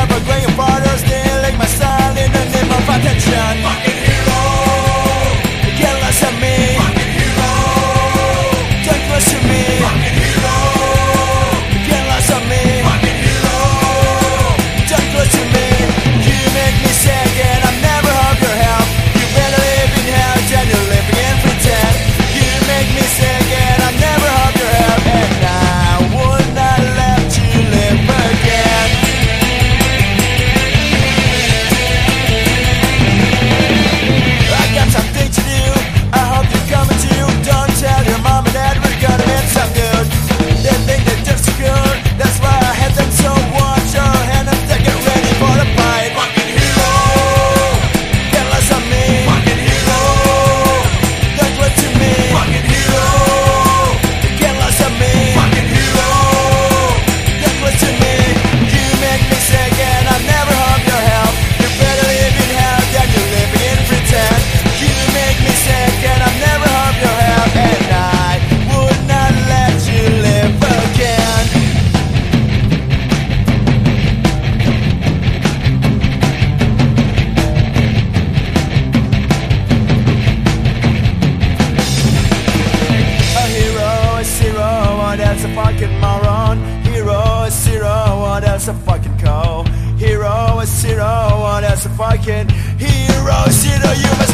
never great. What else a fucking call? Hero, a zero, what else a fucking hero? Zero, you must